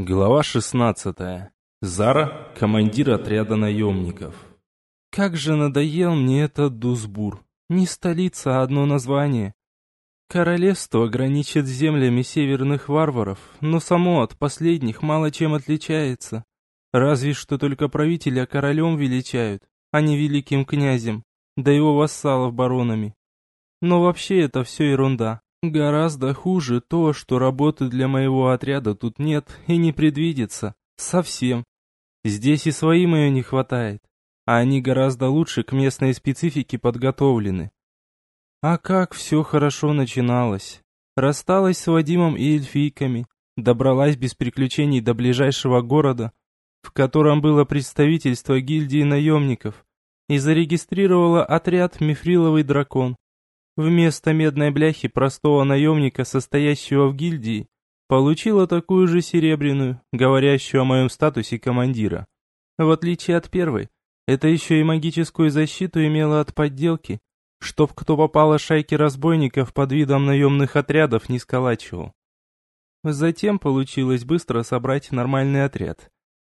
Глава 16. Зара, командир отряда наемников. Как же надоел мне этот Дусбур. Не столица, а одно название. Королевство граничит с землями северных варваров, но само от последних мало чем отличается. Разве что только правителя королем величают, а не великим князем, да его вассалов баронами. Но вообще это все ерунда. Гораздо хуже то, что работы для моего отряда тут нет и не предвидится. Совсем. Здесь и своим ее не хватает, а они гораздо лучше к местной специфике подготовлены. А как все хорошо начиналось. Рассталась с Вадимом и эльфийками, добралась без приключений до ближайшего города, в котором было представительство гильдии наемников, и зарегистрировала отряд «Мифриловый дракон». Вместо медной бляхи простого наемника, состоящего в гильдии, получила такую же серебряную, говорящую о моем статусе командира. В отличие от первой, это еще и магическую защиту имела от подделки, чтоб кто попало шайки разбойников под видом наемных отрядов не сколачивал. Затем получилось быстро собрать нормальный отряд.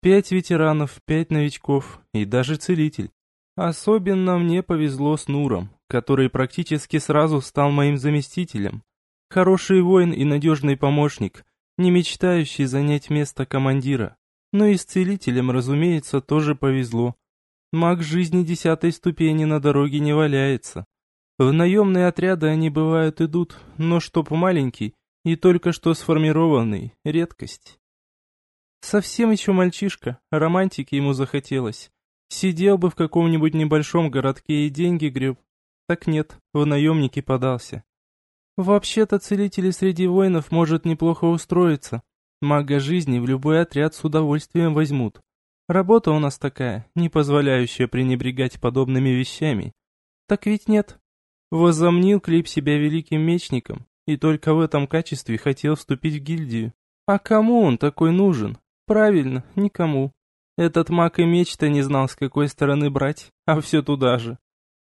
Пять ветеранов, пять новичков и даже целитель. Особенно мне повезло с Нуром, который практически сразу стал моим заместителем. Хороший воин и надежный помощник, не мечтающий занять место командира. Но и с целителем, разумеется, тоже повезло. Маг жизни десятой ступени на дороге не валяется. В наемные отряды они бывают идут, но чтоб маленький и только что сформированный – редкость. Совсем еще мальчишка, романтики ему захотелось. Сидел бы в каком-нибудь небольшом городке и деньги греб. Так нет, в наемники подался. Вообще-то целители среди воинов может неплохо устроиться. Мага жизни в любой отряд с удовольствием возьмут. Работа у нас такая, не позволяющая пренебрегать подобными вещами. Так ведь нет. Возомнил Клип себя великим мечником, и только в этом качестве хотел вступить в гильдию. А кому он такой нужен? Правильно, никому. Этот маг и меч-то не знал, с какой стороны брать, а все туда же.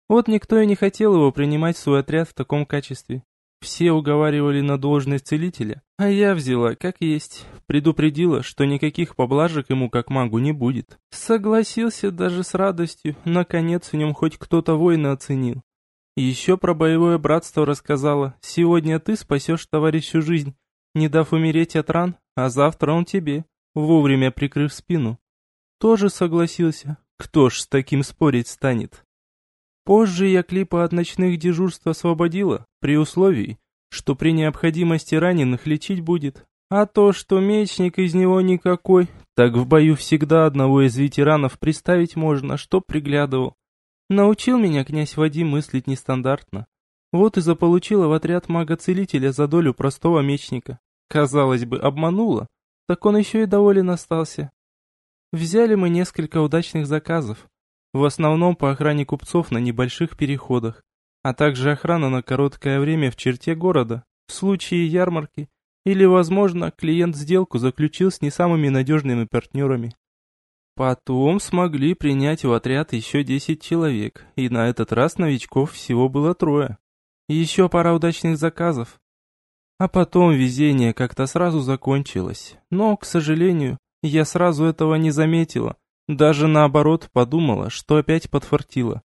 Вот никто и не хотел его принимать в свой отряд в таком качестве. Все уговаривали на должность целителя, а я взяла, как есть. Предупредила, что никаких поблажек ему как магу не будет. Согласился даже с радостью, наконец в нем хоть кто-то воина оценил. Еще про боевое братство рассказала. Сегодня ты спасешь товарищу жизнь, не дав умереть от ран, а завтра он тебе, вовремя прикрыв спину. Тоже согласился. Кто ж с таким спорить станет? Позже я клипа от ночных дежурств освободила, при условии, что при необходимости раненых лечить будет. А то, что мечник из него никакой, так в бою всегда одного из ветеранов представить можно, что приглядывал. Научил меня князь Вадим мыслить нестандартно. Вот и заполучила в отряд мага-целителя за долю простого мечника. Казалось бы, обманула, так он еще и доволен остался. Взяли мы несколько удачных заказов, в основном по охране купцов на небольших переходах, а также охрана на короткое время в черте города, в случае ярмарки, или, возможно, клиент сделку заключил с не самыми надежными партнерами. Потом смогли принять в отряд еще 10 человек, и на этот раз новичков всего было трое. Еще пара удачных заказов. А потом везение как-то сразу закончилось, но, к сожалению, я сразу этого не заметила, даже наоборот подумала, что опять подфартило.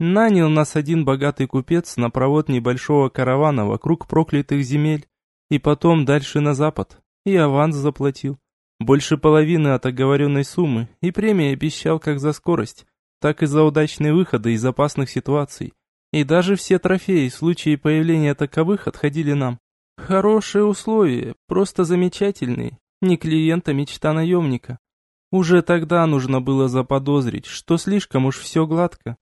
Нанял нас один богатый купец на провод небольшого каравана вокруг проклятых земель, и потом дальше на запад, и аванс заплатил. Больше половины от оговоренной суммы, и премии обещал как за скорость, так и за удачные выходы из опасных ситуаций. И даже все трофеи в случае появления таковых отходили нам. Хорошие условия, просто замечательные, не клиента, мечта наемника. Уже тогда нужно было заподозрить, что слишком уж все гладко.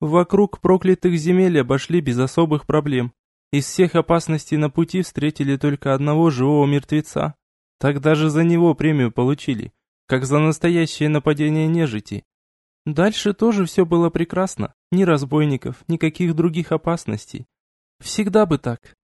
Вокруг проклятых земель обошли без особых проблем. Из всех опасностей на пути встретили только одного живого мертвеца. Так даже за него премию получили, как за настоящее нападение нежити. Дальше тоже все было прекрасно. Ни разбойников, никаких других опасностей. Всегда бы так.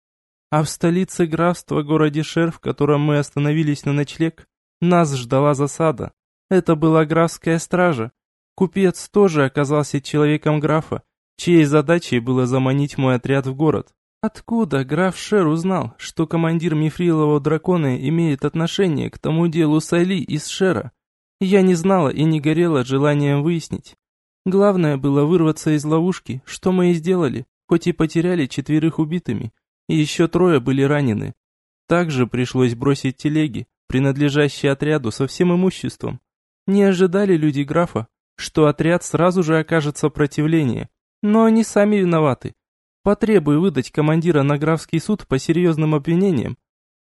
А в столице графства, городе Шер, в котором мы остановились на ночлег, нас ждала засада. Это была графская стража. Купец тоже оказался человеком графа, чьей задачей было заманить мой отряд в город. Откуда граф Шер узнал, что командир Мифрилового дракона имеет отношение к тому делу с Али из Шера? Я не знала и не горела желанием выяснить. Главное было вырваться из ловушки, что мы и сделали, хоть и потеряли четверых убитыми, и еще трое были ранены. Также пришлось бросить телеги, принадлежащие отряду со всем имуществом. Не ожидали люди графа, что отряд сразу же окажет сопротивление, но они сами виноваты. Потребуй выдать командира на графский суд по серьезным обвинениям.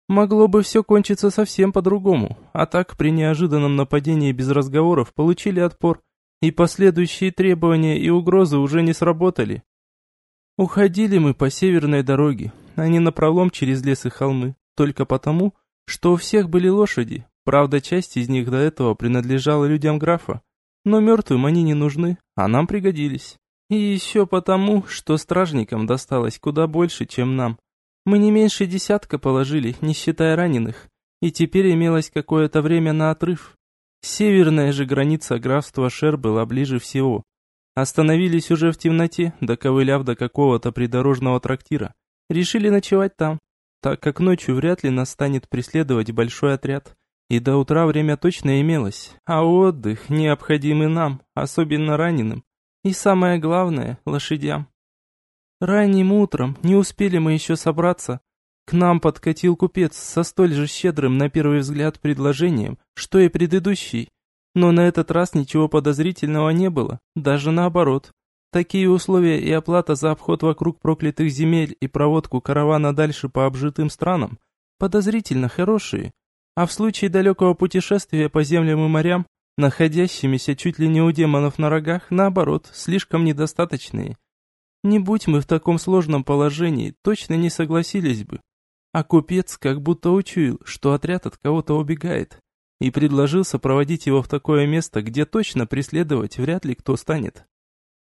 Могло бы все кончиться совсем по-другому, а так при неожиданном нападении без разговоров получили отпор, и последующие требования и угрозы уже не сработали. Уходили мы по северной дороге, а не напролом через лес и холмы, только потому, что у всех были лошади, правда часть из них до этого принадлежала людям графа, но мертвым они не нужны, а нам пригодились. И еще потому, что стражникам досталось куда больше, чем нам. Мы не меньше десятка положили, не считая раненых, и теперь имелось какое-то время на отрыв. Северная же граница графства Шер была ближе всего. Остановились уже в темноте, доковыляв до какого-то придорожного трактира. Решили ночевать там, так как ночью вряд ли нас станет преследовать большой отряд. И до утра время точно имелось, а отдых необходимый нам, особенно раненым. И самое главное, лошадям. Ранним утром, не успели мы еще собраться, к нам подкатил купец со столь же щедрым на первый взгляд предложением, что и предыдущий. Но на этот раз ничего подозрительного не было, даже наоборот. Такие условия и оплата за обход вокруг проклятых земель и проводку каравана дальше по обжитым странам подозрительно хорошие. А в случае далекого путешествия по землям и морям находящимися чуть ли не у демонов на рогах, наоборот, слишком недостаточные. Не будь мы в таком сложном положении, точно не согласились бы. А купец как будто учуял, что отряд от кого-то убегает, и предложил сопроводить его в такое место, где точно преследовать вряд ли кто станет.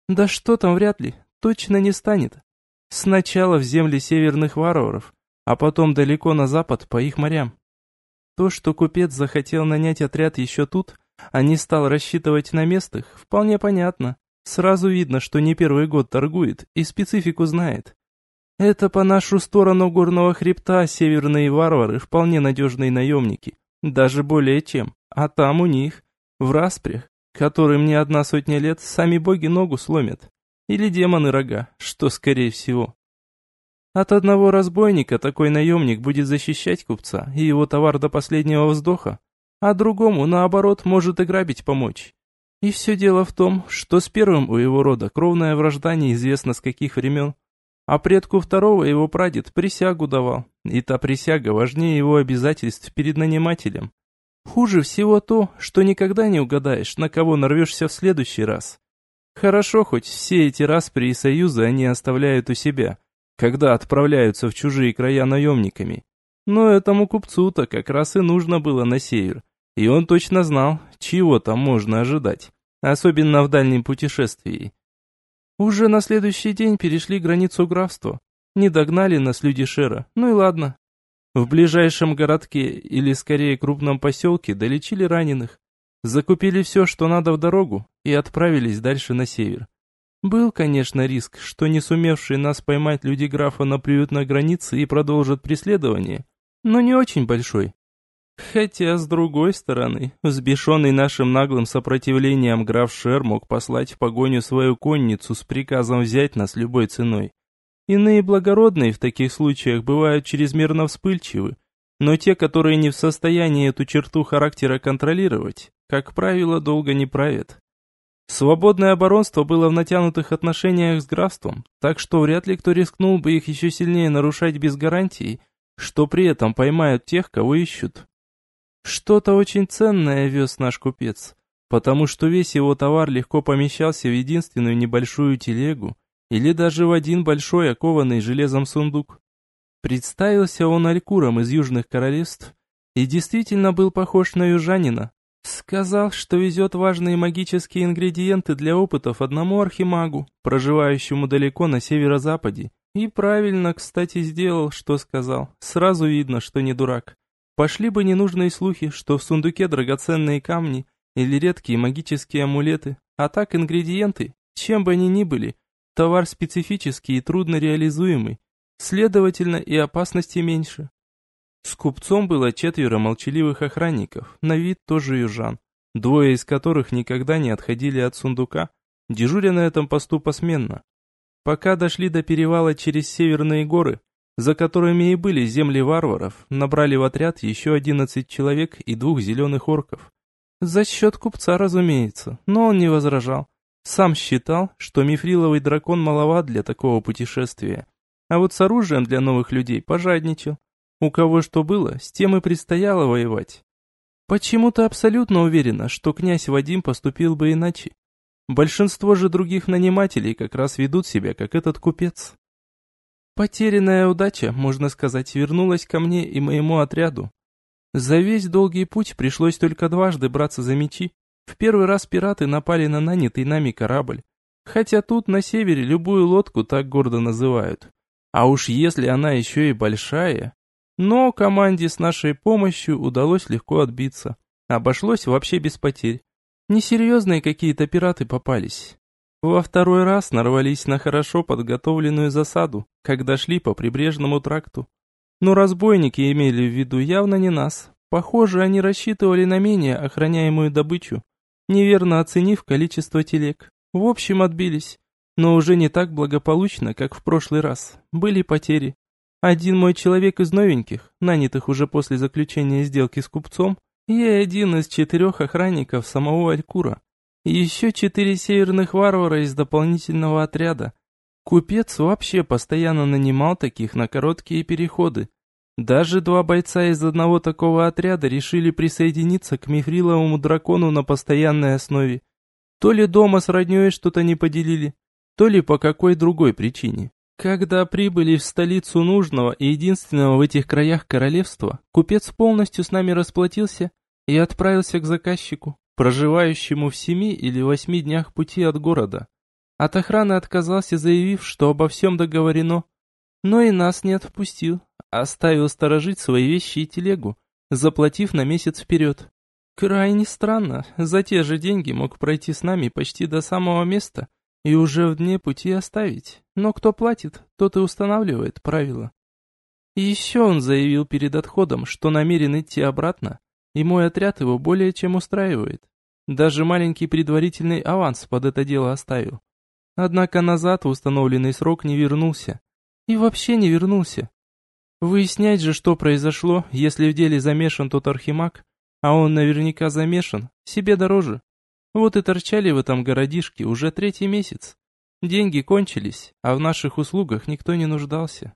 Да что там вряд ли, точно не станет. Сначала в земли северных варваров, а потом далеко на запад по их морям. То, что купец захотел нанять отряд еще тут, а не стал рассчитывать на местных, вполне понятно. Сразу видно, что не первый год торгует и специфику знает. Это по нашу сторону горного хребта северные варвары вполне надежные наемники, даже более чем. А там у них, в распрях, которым не одна сотня лет, сами боги ногу сломят. Или демоны рога, что скорее всего. От одного разбойника такой наемник будет защищать купца и его товар до последнего вздоха, а другому, наоборот, может и грабить помочь. И все дело в том, что с первым у его рода кровная вражда неизвестно с каких времен, а предку второго его прадед присягу давал, и та присяга важнее его обязательств перед нанимателем. Хуже всего то, что никогда не угадаешь, на кого нарвешься в следующий раз. Хорошо, хоть все эти распри и союзы они оставляют у себя, когда отправляются в чужие края наемниками. Но этому купцу-то как раз и нужно было на север, и он точно знал, чего там можно ожидать, особенно в дальнем путешествии. Уже на следующий день перешли границу графства. Не догнали нас люди Шера, ну и ладно. В ближайшем городке, или скорее крупном поселке, долечили раненых. Закупили все, что надо в дорогу, и отправились дальше на север. Был, конечно, риск, что не сумевшие нас поймать люди графа наплюют на границе и продолжат преследование, но не очень большой. Хотя, с другой стороны, взбешенный нашим наглым сопротивлением граф Шер мог послать в погоню свою конницу с приказом взять нас любой ценой. Иные благородные в таких случаях бывают чрезмерно вспыльчивы, но те, которые не в состоянии эту черту характера контролировать, как правило, долго не правят. Свободное оборонство было в натянутых отношениях с графством, так что вряд ли кто рискнул бы их еще сильнее нарушать без гарантии, что при этом поймают тех, кого ищут. Что-то очень ценное вез наш купец, потому что весь его товар легко помещался в единственную небольшую телегу или даже в один большой окованный железом сундук. Представился он алькуром из южных королевств и действительно был похож на южанина. Сказал, что везет важные магические ингредиенты для опытов одному архимагу, проживающему далеко на северо-западе. И правильно, кстати, сделал, что сказал. Сразу видно, что не дурак. Пошли бы ненужные слухи, что в сундуке драгоценные камни или редкие магические амулеты, а так ингредиенты, чем бы они ни были, товар специфический и трудно реализуемый. Следовательно, и опасности меньше. С купцом было четверо молчаливых охранников, на вид тоже южан, двое из которых никогда не отходили от сундука, дежуря на этом посту посменно. Пока дошли до перевала через Северные горы, за которыми и были земли варваров, набрали в отряд еще одиннадцать человек и двух зеленых орков. За счет купца, разумеется, но он не возражал. Сам считал, что мифриловый дракон маловат для такого путешествия. А вот с оружием для новых людей пожадничал. У кого что было, с тем и предстояло воевать. Почему-то абсолютно уверена, что князь Вадим поступил бы иначе. Большинство же других нанимателей как раз ведут себя, как этот купец. Потерянная удача, можно сказать, вернулась ко мне и моему отряду. За весь долгий путь пришлось только дважды браться за мечи. В первый раз пираты напали на нанятый нами корабль. Хотя тут на севере любую лодку так гордо называют. А уж если она еще и большая... Но команде с нашей помощью удалось легко отбиться. Обошлось вообще без потерь. Несерьезные какие-то пираты попались. Во второй раз нарвались на хорошо подготовленную засаду, когда шли по прибрежному тракту. Но разбойники имели в виду явно не нас. Похоже, они рассчитывали на менее охраняемую добычу, неверно оценив количество телег. В общем, отбились. Но уже не так благополучно, как в прошлый раз. Были потери. Один мой человек из новеньких, нанятых уже после заключения сделки с купцом, и один из четырех охранников самого Алькура. Еще четыре северных варвара из дополнительного отряда. Купец вообще постоянно нанимал таких на короткие переходы. Даже два бойца из одного такого отряда решили присоединиться к мифриловому дракону на постоянной основе. То ли дома с роднёй что-то не поделили, то ли по какой другой причине. Когда прибыли в столицу нужного и единственного в этих краях королевства, купец полностью с нами расплатился и отправился к заказчику, проживающему в семи или восьми днях пути от города. От охраны отказался, заявив, что обо всем договорено, но и нас не отпустил, оставил сторожить свои вещи и телегу, заплатив на месяц вперед. Крайне странно, за те же деньги мог пройти с нами почти до самого места, и уже в дне пути оставить. Но кто платит, тот и устанавливает правила. Еще он заявил перед отходом, что намерен идти обратно, и мой отряд его более чем устраивает. Даже маленький предварительный аванс под это дело оставил. Однако назад в установленный срок не вернулся. И вообще не вернулся. Выяснять же, что произошло, если в деле замешан тот архимаг, а он наверняка замешан, себе дороже. Вот и торчали в этом городишке уже третий месяц. Деньги кончились, а в наших услугах никто не нуждался.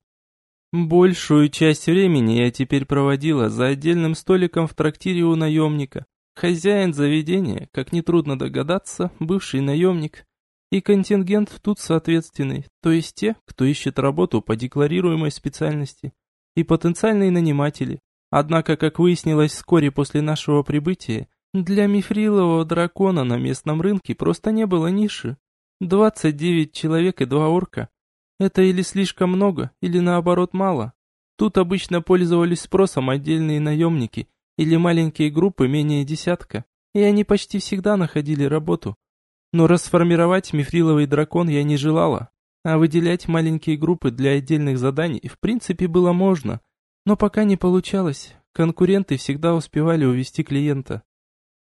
Большую часть времени я теперь проводила за отдельным столиком в трактире у наемника. Хозяин заведения, как нетрудно догадаться, бывший наемник. И контингент тут соответственный, то есть те, кто ищет работу по декларируемой специальности. И потенциальные наниматели. Однако, как выяснилось вскоре после нашего прибытия, для мифрилового дракона на местном рынке просто не было ниши. 29 человек и два орка. Это или слишком много, или наоборот мало. Тут обычно пользовались спросом отдельные наемники или маленькие группы менее десятка, и они почти всегда находили работу. Но расформировать мифриловый дракон я не желала, а выделять маленькие группы для отдельных заданий в принципе было можно, но пока не получалось, конкуренты всегда успевали увести клиента.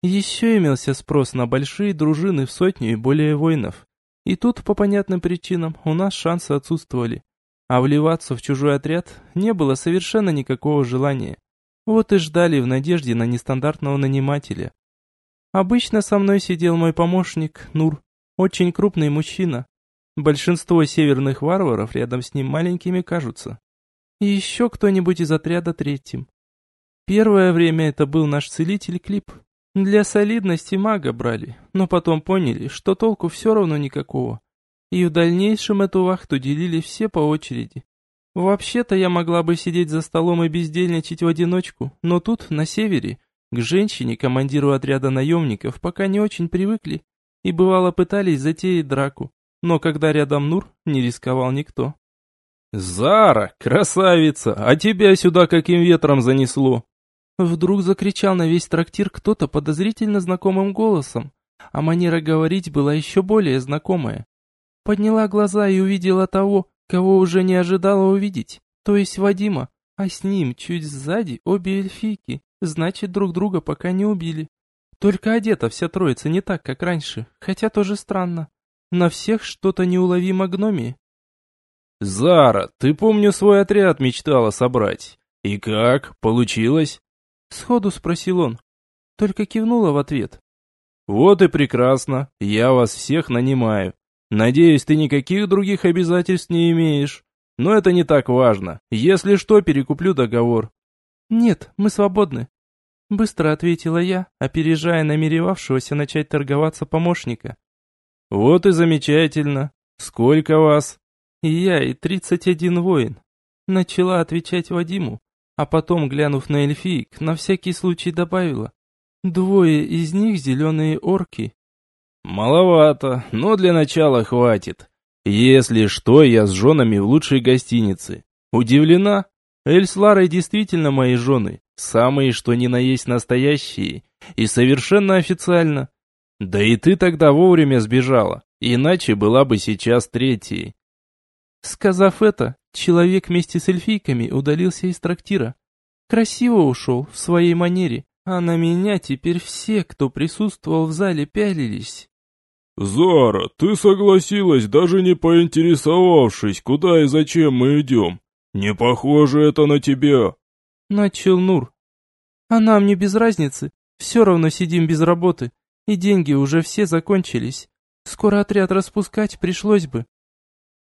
Еще имелся спрос на большие дружины в сотню и более воинов. И тут, по понятным причинам, у нас шансы отсутствовали. А вливаться в чужой отряд не было совершенно никакого желания. Вот и ждали в надежде на нестандартного нанимателя. Обычно со мной сидел мой помощник, Нур, очень крупный мужчина. Большинство северных варваров рядом с ним маленькими кажутся. Еще кто-нибудь из отряда третьим. Первое время это был наш целитель Клип, для солидности мага брали, но потом поняли, что толку все равно никакого. И в дальнейшем эту вахту делили все по очереди. Вообще-то я могла бы сидеть за столом и бездельничать в одиночку, но тут, на севере, к женщине, командиру отряда наемников, пока не очень привыкли, и бывало пытались затеять драку, но когда рядом Нур, не рисковал никто. «Зара, красавица, а тебя сюда каким ветром занесло?» Вдруг закричал на весь трактир кто-то подозрительно знакомым голосом, а манера говорить была еще более знакомая. Подняла глаза и увидела того, кого уже не ожидала увидеть, то есть Вадима, а с ним чуть сзади обе эльфийки, значит, друг друга пока не убили. Только одета вся троица не так, как раньше, хотя тоже странно. На всех что-то неуловимо гномии. «Зара, ты, помню, свой отряд мечтала собрать. И как? Получилось?» Сходу спросил он. Только кивнула в ответ. «Вот и прекрасно. Я вас всех нанимаю. Надеюсь, ты никаких других обязательств не имеешь. Но это не так важно. Если что, перекуплю договор». «Нет, мы свободны», — быстро ответила я, опережая намеревавшегося начать торговаться помощника. «Вот и замечательно. Сколько вас?» «И я, и тридцать один воин». Начала отвечать Вадиму, а потом, глянув на эльфиек, на всякий случай добавила. «Двое из них зеленые орки». «Маловато, но для начала хватит. Если что, я с женами в лучшей гостинице. Удивлена? Эль с Ларой действительно мои жены, самые что ни на есть настоящие, и совершенно официально. Да и ты тогда вовремя сбежала, иначе была бы сейчас третьей. Сказав это, человек вместе с эльфийками удалился из трактира. Красиво ушел, в своей манере, а на меня теперь все, кто присутствовал в зале, пялились. «Зара, ты согласилась, даже не поинтересовавшись, куда и зачем мы идем. Не похоже это на тебя!» Начал Нур. «А нам не без разницы, все равно сидим без работы. И деньги уже все закончились. Скоро отряд распускать пришлось бы.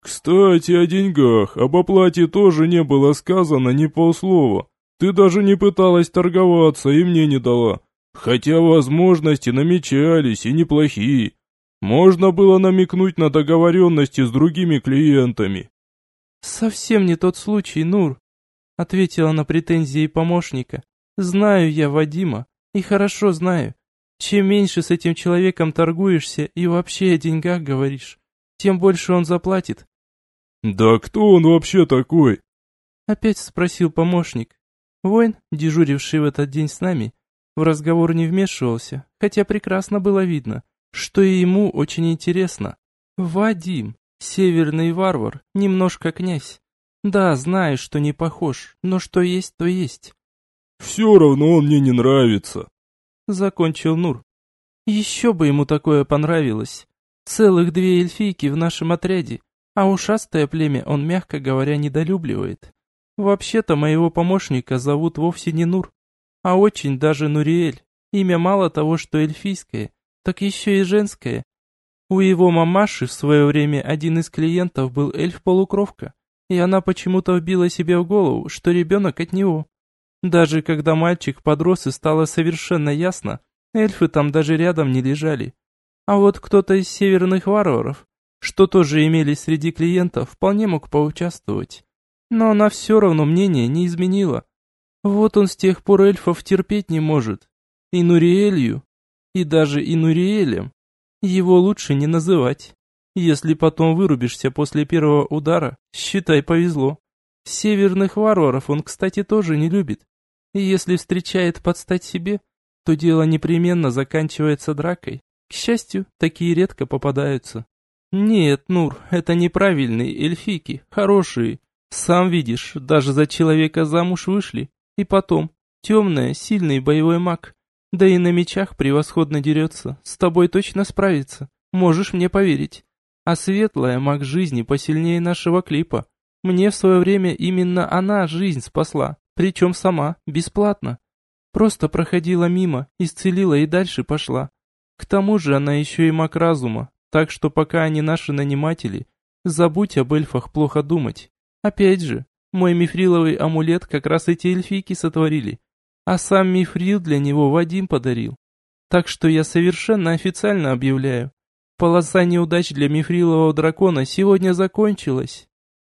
Кстати, о деньгах. Об оплате тоже не было сказано ни полслова. Ты даже не пыталась торговаться и мне не дала. Хотя возможности намечались и неплохие. Можно было намекнуть на договоренности с другими клиентами. Совсем не тот случай, Нур, ответила на претензии помощника. Знаю я Вадима, и хорошо знаю. Чем меньше с этим человеком торгуешься и вообще о деньгах говоришь, тем больше он заплатит. «Да кто он вообще такой?» Опять спросил помощник. Воин, дежуривший в этот день с нами, в разговор не вмешивался, хотя прекрасно было видно, что и ему очень интересно. Вадим, северный варвар, немножко князь. Да, знаю, что не похож, но что есть, то есть. «Все равно он мне не нравится», закончил Нур. Еще бы ему такое понравилось. Целых две эльфийки в нашем отряде, а ушастое племя он, мягко говоря, недолюбливает. Вообще-то моего помощника зовут вовсе не Нур, а очень даже Нуриэль. Имя мало того, что эльфийское, так еще и женское. У его мамаши в свое время один из клиентов был эльф-полукровка, и она почему-то вбила себе в голову, что ребенок от него. Даже когда мальчик подрос и стало совершенно ясно, эльфы там даже рядом не лежали. А вот кто-то из северных варваров, что тоже имели среди клиентов, вполне мог поучаствовать. Но она все равно мнение не изменила. Вот он с тех пор эльфов терпеть не может. И Нуриэлью, и даже и Нуриэлем. Его лучше не называть. Если потом вырубишься после первого удара, считай повезло. Северных варваров он, кстати, тоже не любит. И если встречает подстать себе, то дело непременно заканчивается дракой. К счастью, такие редко попадаются. Нет, Нур, это неправильные эльфийки, хорошие. Сам видишь, даже за человека замуж вышли. И потом, темная, сильный боевой маг. Да и на мечах превосходно дерется, с тобой точно справится, можешь мне поверить. А светлая маг жизни посильнее нашего клипа. Мне в свое время именно она жизнь спасла. Причем сама, бесплатно. Просто проходила мимо, исцелила и дальше пошла. К тому же она еще и маг разума, так что пока они наши наниматели, забудь об эльфах плохо думать. Опять же, мой мифриловый амулет как раз эти эльфийки сотворили, а сам мифрил для него Вадим подарил. Так что я совершенно официально объявляю. Полоса неудач для мифрилового дракона сегодня закончилась.